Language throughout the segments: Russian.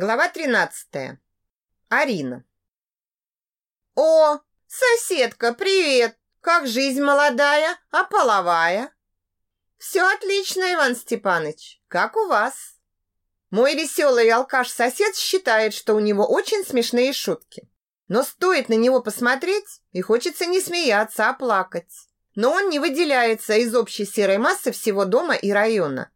Глава 13. Арина. О, соседка, привет. Как жизнь молодая, а половая? Все отлично, Иван Степанович. Как у вас? Мой веселый алкаш-сосед считает, что у него очень смешные шутки. Но стоит на него посмотреть, и хочется не смеяться, а плакать. Но он не выделяется из общей серой массы всего дома и района.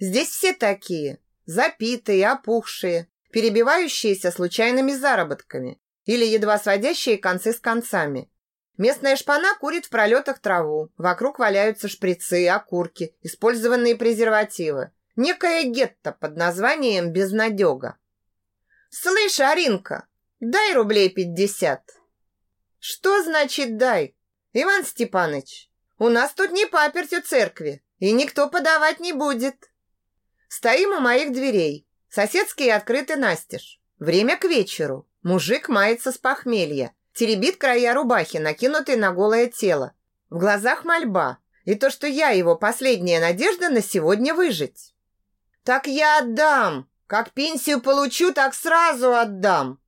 Здесь все такие – запитые, опухшие, перебивающиеся случайными заработками или едва сводящие концы с концами. Местная шпана курит в пролетах траву, вокруг валяются шприцы, окурки, использованные презервативы. Некое гетто под названием «Безнадега». «Слышь, Аринка, дай рублей пятьдесят». «Что значит «дай»?» «Иван Степаныч, у нас тут не паперть у церкви, и никто подавать не будет». Стоим у моих дверей. Соседские открыты настежь. Время к вечеру. Мужик мается с похмелья. Теребит края рубахи, накинутой на голое тело. В глазах мольба. И то, что я его последняя надежда на сегодня выжить. Так я отдам. Как пенсию получу, так сразу отдам.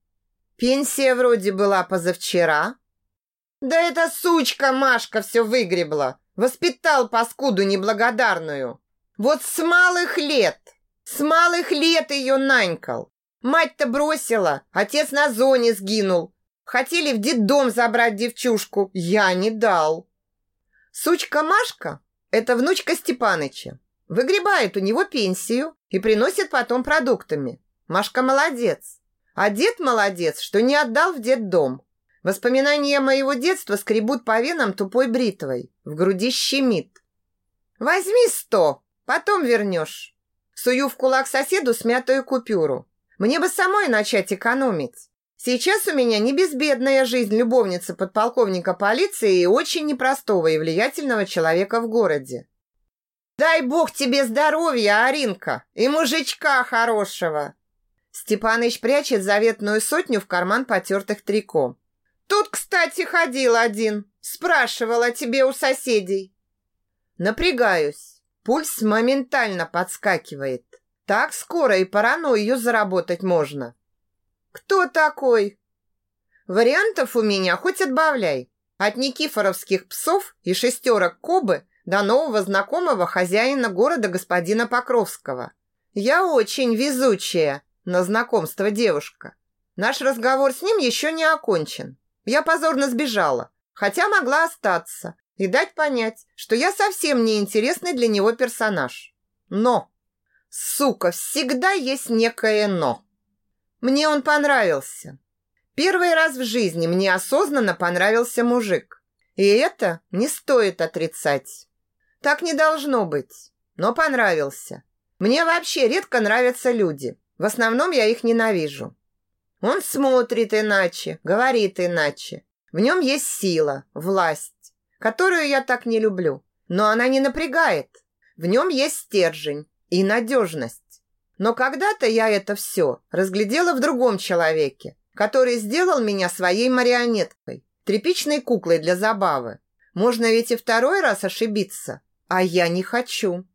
Пенсия вроде была позавчера. Да эта сучка Машка все выгребла. Воспитал паскуду неблагодарную. Вот с малых лет, с малых лет ее нанькал. Мать-то бросила, отец на зоне сгинул. Хотели в детдом забрать девчушку, я не дал. Сучка Машка – это внучка Степаныча. Выгребает у него пенсию и приносит потом продуктами. Машка молодец. А дед молодец, что не отдал в детдом. Воспоминания моего детства скребут по венам тупой бритвой. В груди щемит. «Возьми сто!» Потом вернешь. Сую в кулак соседу смятую купюру. Мне бы самой начать экономить. Сейчас у меня не безбедная жизнь любовницы подполковника полиции и очень непростого и влиятельного человека в городе. Дай бог тебе здоровья, Аринка, и мужичка хорошего. Степаныч прячет заветную сотню в карман потертых трико. Тут, кстати, ходил один. Спрашивал о тебе у соседей. Напрягаюсь. Пульс моментально подскакивает. Так скоро и паранойю заработать можно. Кто такой? Вариантов у меня хоть отбавляй. От никифоровских псов и шестерок Кобы до нового знакомого хозяина города господина Покровского. Я очень везучая на знакомство девушка. Наш разговор с ним еще не окончен. Я позорно сбежала, хотя могла остаться, и дать понять, что я совсем не интересный для него персонаж. Но, сука, всегда есть некое «но». Мне он понравился. Первый раз в жизни мне осознанно понравился мужик. И это не стоит отрицать. Так не должно быть, но понравился. Мне вообще редко нравятся люди. В основном я их ненавижу. Он смотрит иначе, говорит иначе. В нем есть сила, власть которую я так не люблю. Но она не напрягает. В нем есть стержень и надежность. Но когда-то я это все разглядела в другом человеке, который сделал меня своей марионеткой, тряпичной куклой для забавы. Можно ведь и второй раз ошибиться, а я не хочу.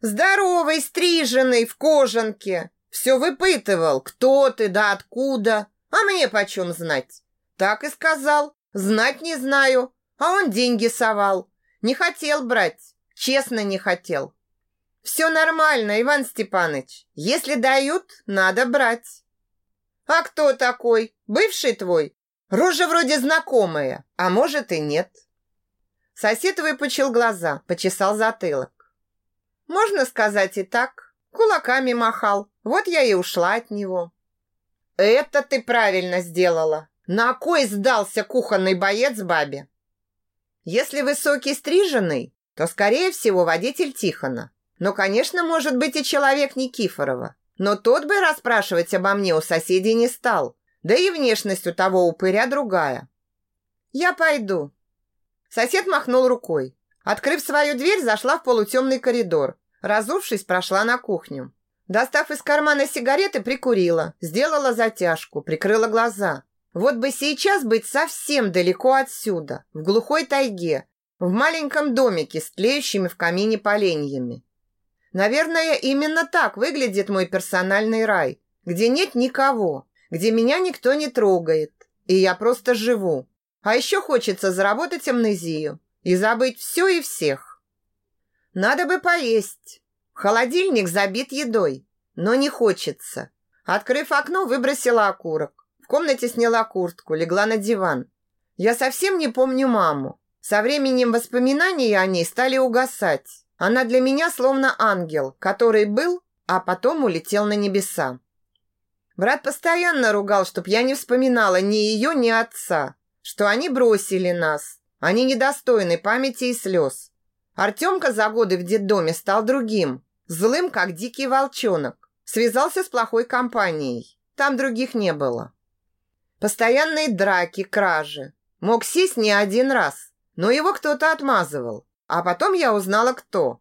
Здоровый, стриженный, в кожанке. Все выпытывал, кто ты да откуда. А мне почем знать? Так и сказал. Знать не знаю, а он деньги совал. Не хотел брать. Честно не хотел. Все нормально, Иван Степаныч. Если дают, надо брать. А кто такой? Бывший твой? Рожа вроде знакомая, а может и нет. Сосед выпучил глаза, почесал затылок. Можно сказать и так. Кулаками махал. Вот я и ушла от него. Это ты правильно сделала. На кой сдался кухонный боец бабе? Если высокий стриженный, то, скорее всего, водитель Тихона. Но, конечно, может быть и человек Никифорова. Но тот бы расспрашивать обо мне у соседей не стал. Да и внешность у того упыря другая. «Я пойду». Сосед махнул рукой. Открыв свою дверь, зашла в полутемный коридор. Разувшись, прошла на кухню. Достав из кармана сигареты, прикурила. Сделала затяжку, прикрыла глаза. Вот бы сейчас быть совсем далеко отсюда, в глухой тайге, в маленьком домике с тлеющими в камине поленьями. Наверное, именно так выглядит мой персональный рай. где нет никого, где меня никто не трогает, и я просто живу. А еще хочется заработать амнезию и забыть все и всех. Надо бы поесть. Холодильник забит едой, но не хочется. Открыв окно, выбросила окурок. В комнате сняла куртку, легла на диван. Я совсем не помню маму. Со временем воспоминания о ней стали угасать. Она для меня словно ангел, который был, а потом улетел на небеса. Брат постоянно ругал, чтоб я не вспоминала ни ее, ни отца, что они бросили нас. Они недостойны памяти и слез. Артемка за годы в детдоме стал другим, злым, как дикий волчонок. Связался с плохой компанией. Там других не было. Постоянные драки, кражи. Мог сесть не один раз, но его кто-то отмазывал. А потом я узнала, кто.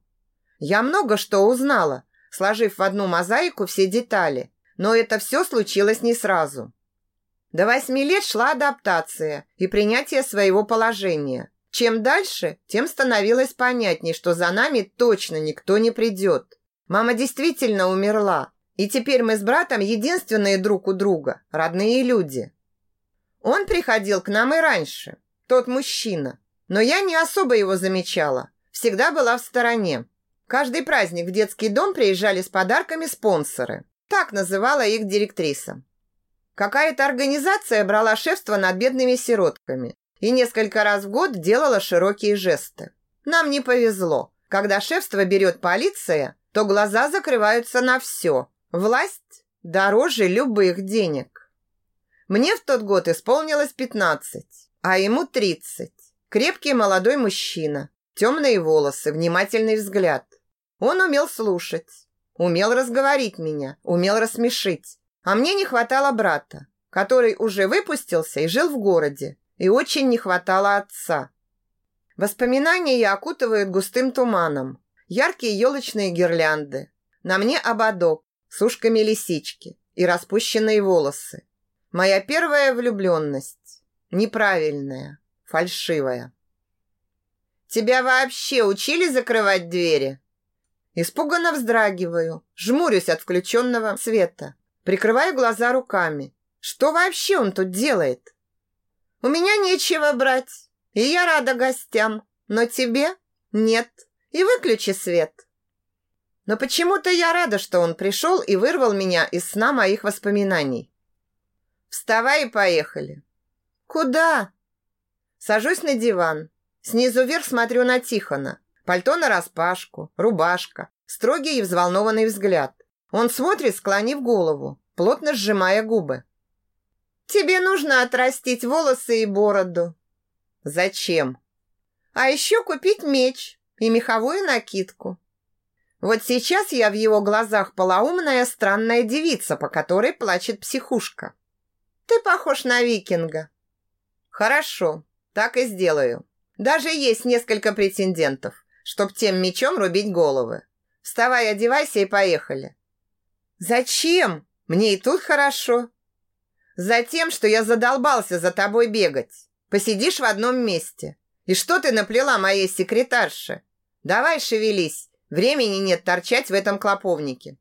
Я много что узнала, сложив в одну мозаику все детали. Но это все случилось не сразу. До восьми лет шла адаптация и принятие своего положения. Чем дальше, тем становилось понятней, что за нами точно никто не придет. Мама действительно умерла, и теперь мы с братом единственные друг у друга, родные люди. Он приходил к нам и раньше, тот мужчина, но я не особо его замечала, всегда была в стороне. Каждый праздник в детский дом приезжали с подарками спонсоры. Так называла их директриса. Какая-то организация брала шефство над бедными сиротками и несколько раз в год делала широкие жесты. Нам не повезло. Когда шефство берет полиция, то глаза закрываются на все. Власть дороже любых денег. Мне в тот год исполнилось 15, а ему 30. Крепкий молодой мужчина, темные волосы, внимательный взгляд. Он умел слушать, Умел разговорить меня, умел рассмешить. А мне не хватало брата, который уже выпустился и жил в городе, и очень не хватало отца. Воспоминания окутывают густым туманом. Яркие елочные гирлянды. На мне ободок с ушками лисички и распущенные волосы. Моя первая влюбленность. Неправильная, фальшивая. «Тебя вообще учили закрывать двери?» Испуганно вздрагиваю, жмурюсь от включенного света, прикрываю глаза руками. Что вообще он тут делает? У меня нечего брать, и я рада гостям, но тебе нет. И выключи свет. Но почему-то я рада, что он пришел и вырвал меня из сна моих воспоминаний. Вставай и поехали. Куда? Сажусь на диван. Снизу вверх смотрю на Тихона. Пальто нараспашку, рубашка, строгий и взволнованный взгляд. Он смотрит, склонив голову, плотно сжимая губы. «Тебе нужно отрастить волосы и бороду». «Зачем?» «А еще купить меч и меховую накидку». Вот сейчас я в его глазах полоумная странная девица, по которой плачет психушка. Ты похож на викинга. Хорошо, так и сделаю. Даже есть несколько претендентов чтоб тем мечом рубить головы. Вставай, одевайся и поехали. Зачем? Мне и тут хорошо. Затем, что я задолбался за тобой бегать. Посидишь в одном месте. И что ты наплела моей секретарше? Давай шевелись. Времени нет торчать в этом клоповнике.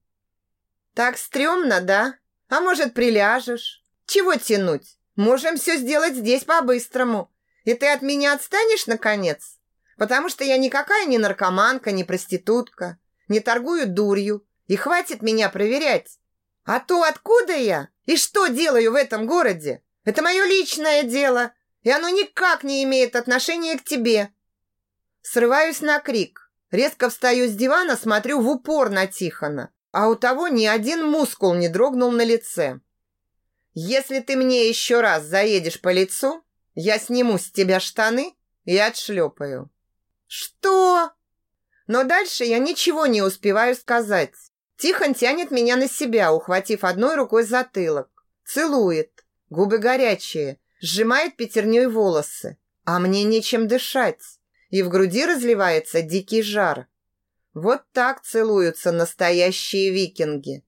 Так стрёмно, да? А может, приляжешь? Чего тянуть? Можем все сделать здесь по-быстрому. И ты от меня отстанешь, наконец? потому что я никакая не наркоманка, не проститутка, не торгую дурью, и хватит меня проверять. А то откуда я и что делаю в этом городе, это мое личное дело, и оно никак не имеет отношения к тебе. Срываюсь на крик, резко встаю с дивана, смотрю в упор на Тихона, а у того ни один мускул не дрогнул на лице. Если ты мне еще раз заедешь по лицу, я сниму с тебя штаны и отшлепаю. «Что?» Но дальше я ничего не успеваю сказать. Тихон тянет меня на себя, ухватив одной рукой затылок. Целует. Губы горячие. Сжимает пятерней волосы. А мне нечем дышать. И в груди разливается дикий жар. Вот так целуются настоящие викинги.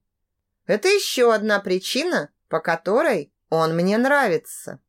Это еще одна причина, по которой он мне нравится.